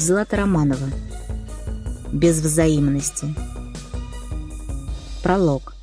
Злата Романова. Без взаимности. Пролог.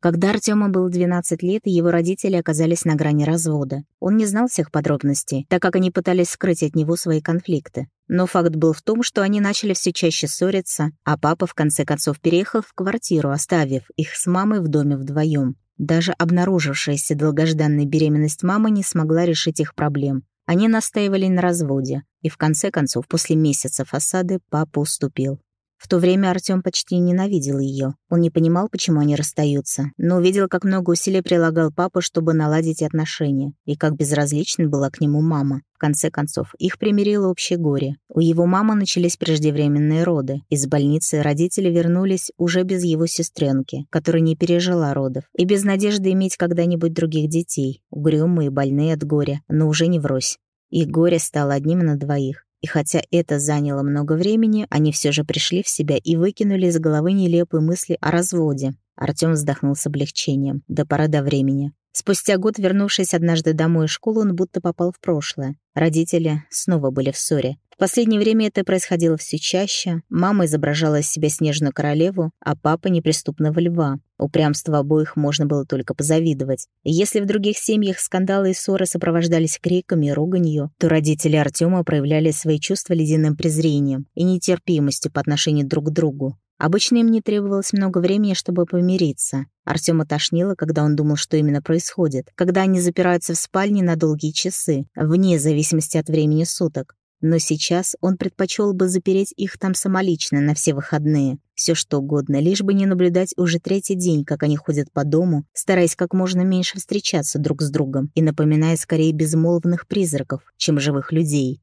Когда Артему было 12 лет, его родители оказались на грани развода. Он не знал всех подробностей, так как они пытались скрыть от него свои конфликты. Но факт был в том, что они начали все чаще ссориться, а папа в конце концов переехал в квартиру, оставив их с мамой в доме вдвоем. Даже обнаружившаяся долгожданная беременность мамы не смогла решить их проблем. Они настаивали на разводе, и в конце концов, после месяцев осады, папа уступил. В то время Артём почти ненавидел её. Он не понимал, почему они расстаются, но увидел, как много усилий прилагал папа, чтобы наладить отношения, и как безразлична была к нему мама. В конце концов, их примирило общее горе. У его мамы начались преждевременные роды. Из больницы родители вернулись уже без его сестренки, которая не пережила родов, и без надежды иметь когда-нибудь других детей, угрюмые, больные от горя, но уже не врозь. Их горе стало одним на двоих. И хотя это заняло много времени, они все же пришли в себя и выкинули из головы нелепые мысли о разводе. Артём вздохнул с облегчением. Да пора до времени. Спустя год, вернувшись однажды домой из школы, он будто попал в прошлое. Родители снова были в ссоре. В последнее время это происходило все чаще. Мама изображала из себя снежную королеву, а папа — неприступного льва. Упрямство обоих можно было только позавидовать. Если в других семьях скандалы и ссоры сопровождались криками и руганью, то родители Артема проявляли свои чувства ледяным презрением и нетерпимостью по отношению друг к другу. Обычно им не требовалось много времени, чтобы помириться. Артема тошнило, когда он думал, что именно происходит, когда они запираются в спальне на долгие часы, вне зависимости от времени суток. Но сейчас он предпочел бы запереть их там самолично на все выходные. Все что угодно, лишь бы не наблюдать уже третий день, как они ходят по дому, стараясь как можно меньше встречаться друг с другом и напоминая скорее безмолвных призраков, чем живых людей.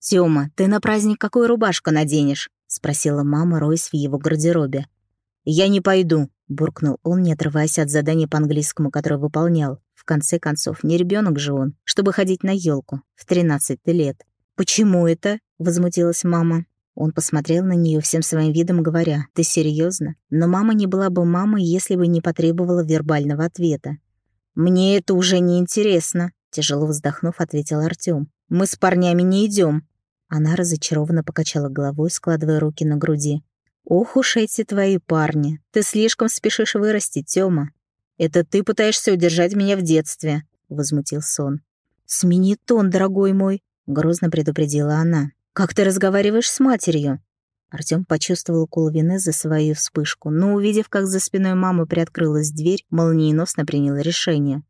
«Тёма, ты на праздник какую рубашку наденешь?» — спросила мама, роясь в его гардеробе. «Я не пойду», — буркнул он, не отрываясь от задания по английскому, которое выполнял. В конце концов, не ребенок же он, чтобы ходить на елку в 13 лет. «Почему это?» — возмутилась мама. Он посмотрел на нее всем своим видом, говоря, «Ты серьезно? Но мама не была бы мамой, если бы не потребовала вербального ответа». «Мне это уже не интересно», — тяжело вздохнув, ответил Артем. «Мы с парнями не идем. Она разочарованно покачала головой, складывая руки на груди. «Ох уж эти твои парни! Ты слишком спешишь вырасти, Тёма! Это ты пытаешься удержать меня в детстве!» — возмутился он. «Смени тон, дорогой мой!» Грозно предупредила она. «Как ты разговариваешь с матерью?» Артём почувствовал укол вины за свою вспышку, но, увидев, как за спиной мамы приоткрылась дверь, молниеносно принял решение.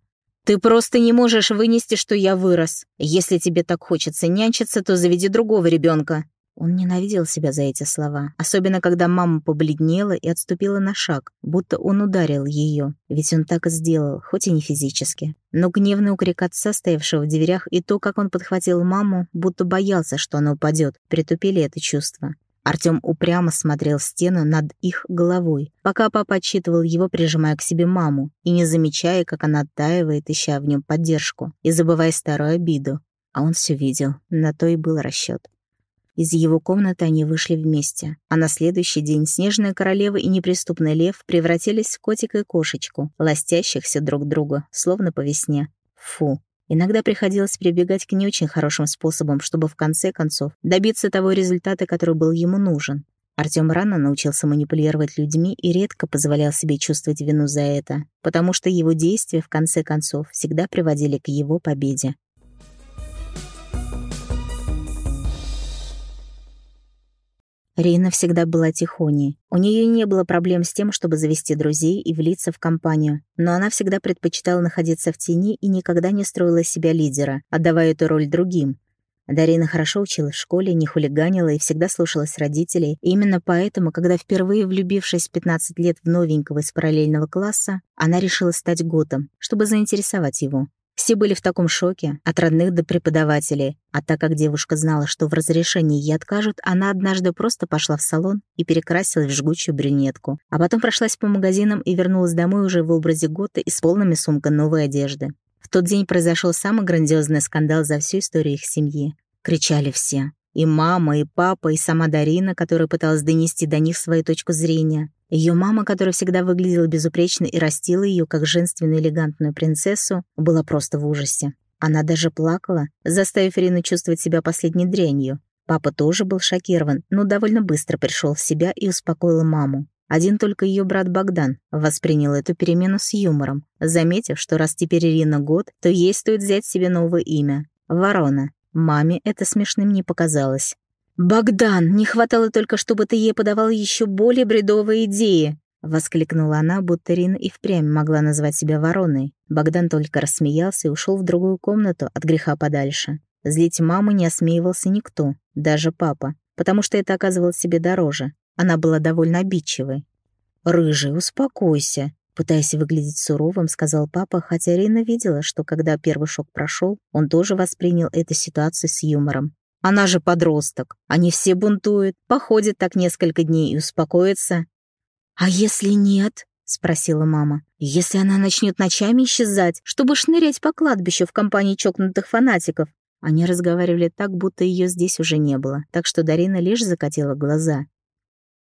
«Ты просто не можешь вынести, что я вырос. Если тебе так хочется нянчиться, то заведи другого ребенка. Он ненавидел себя за эти слова, особенно когда мама побледнела и отступила на шаг, будто он ударил ее, ведь он так и сделал, хоть и не физически. Но гневный укрик отца, стоявшего в дверях, и то, как он подхватил маму, будто боялся, что она упадет, притупили это чувство. Артём упрямо смотрел стену над их головой, пока папа отчитывал его, прижимая к себе маму, и не замечая, как она оттаивает, ища в нем поддержку, и забывая старую обиду. А он все видел, на то и был расчет. Из его комнаты они вышли вместе, а на следующий день Снежная Королева и Неприступный Лев превратились в котика и кошечку, ластящихся друг друга, словно по весне. Фу. Иногда приходилось прибегать к не очень хорошим способам, чтобы в конце концов добиться того результата, который был ему нужен. Артём рано научился манипулировать людьми и редко позволял себе чувствовать вину за это, потому что его действия, в конце концов, всегда приводили к его победе. Рина всегда была тихоней. У нее не было проблем с тем, чтобы завести друзей и влиться в компанию, но она всегда предпочитала находиться в тени и никогда не строила себя лидера, отдавая эту роль другим. Дарина хорошо училась в школе, не хулиганила и всегда слушалась родителей. И именно поэтому, когда впервые влюбившись в 15 лет в новенького из параллельного класса, она решила стать готом, чтобы заинтересовать его. Все были в таком шоке, от родных до преподавателей. А так как девушка знала, что в разрешении ей откажут, она однажды просто пошла в салон и перекрасилась в жгучую брюнетку. А потом прошлась по магазинам и вернулась домой уже в образе Гота и с полными сумкой новой одежды. В тот день произошел самый грандиозный скандал за всю историю их семьи. Кричали все. И мама, и папа, и сама Дарина, которая пыталась донести до них свою точку зрения. Ее мама, которая всегда выглядела безупречно и растила ее как женственную элегантную принцессу, была просто в ужасе. Она даже плакала, заставив Рину чувствовать себя последней дрянью. Папа тоже был шокирован, но довольно быстро пришел в себя и успокоил маму. Один только ее брат Богдан воспринял эту перемену с юмором, заметив, что раз теперь Ирина год, то ей стоит взять себе новое имя — Ворона. Маме это смешным не показалось. «Богдан, не хватало только, чтобы ты ей подавал еще более бредовые идеи!» Воскликнула она, будто Рина и впрямь могла назвать себя вороной. Богдан только рассмеялся и ушел в другую комнату от греха подальше. Злить маму не осмеивался никто, даже папа, потому что это оказывалось себе дороже. Она была довольно обидчивой. «Рыжий, успокойся», пытаясь выглядеть суровым, сказал папа, хотя Рина видела, что когда первый шок прошел, он тоже воспринял эту ситуацию с юмором. Она же подросток. Они все бунтуют, походят так несколько дней и успокоятся. «А если нет?» — спросила мама. «Если она начнет ночами исчезать, чтобы шнырять по кладбищу в компании чокнутых фанатиков?» Они разговаривали так, будто ее здесь уже не было, так что Дарина лишь закатила глаза.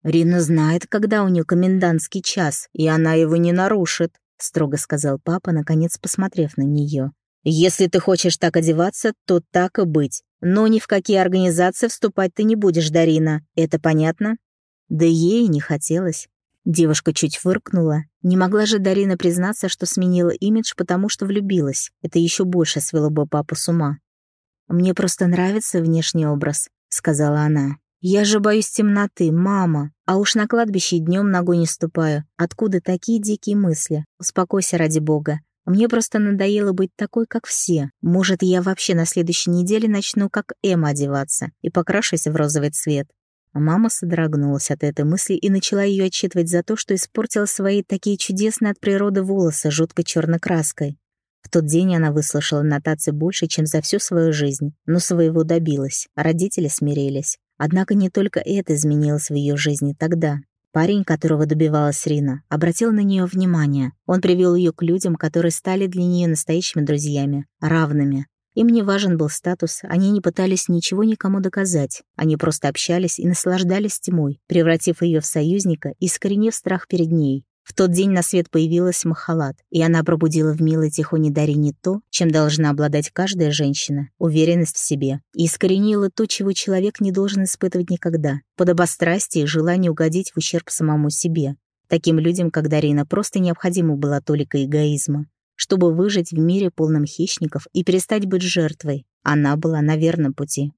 «Рина знает, когда у нее комендантский час, и она его не нарушит», — строго сказал папа, наконец посмотрев на нее. «Если ты хочешь так одеваться, то так и быть. Но ни в какие организации вступать ты не будешь, Дарина. Это понятно?» Да ей не хотелось. Девушка чуть фыркнула. Не могла же Дарина признаться, что сменила имидж, потому что влюбилась. Это еще больше свело бы папу с ума. «Мне просто нравится внешний образ», — сказала она. «Я же боюсь темноты, мама. А уж на кладбище днем ногой не ступаю. Откуда такие дикие мысли? Успокойся ради бога. Мне просто надоело быть такой, как все. Может, я вообще на следующей неделе начну как Эмма одеваться и покрашусь в розовый цвет. А мама содрогнулась от этой мысли и начала ее отчитывать за то, что испортила свои такие чудесные от природы волосы жуткой черной краской. В тот день она выслушала нотации больше, чем за всю свою жизнь, но своего добилась, родители смирились. Однако не только это изменилось в ее жизни тогда. Парень, которого добивалась Рина, обратил на нее внимание. Он привел ее к людям, которые стали для нее настоящими друзьями, равными. Им не важен был статус, они не пытались ничего никому доказать. Они просто общались и наслаждались тьмой, превратив ее в союзника и искоренив страх перед ней. В тот день на свет появилась Махалат, и она пробудила в милой тихоне Дарине то, чем должна обладать каждая женщина — уверенность в себе, и искоренила то, чего человек не должен испытывать никогда — подобострастие и желание угодить в ущерб самому себе. Таким людям, как Дарина, просто необходима была толика эгоизма. Чтобы выжить в мире полном хищников и перестать быть жертвой, она была на верном пути.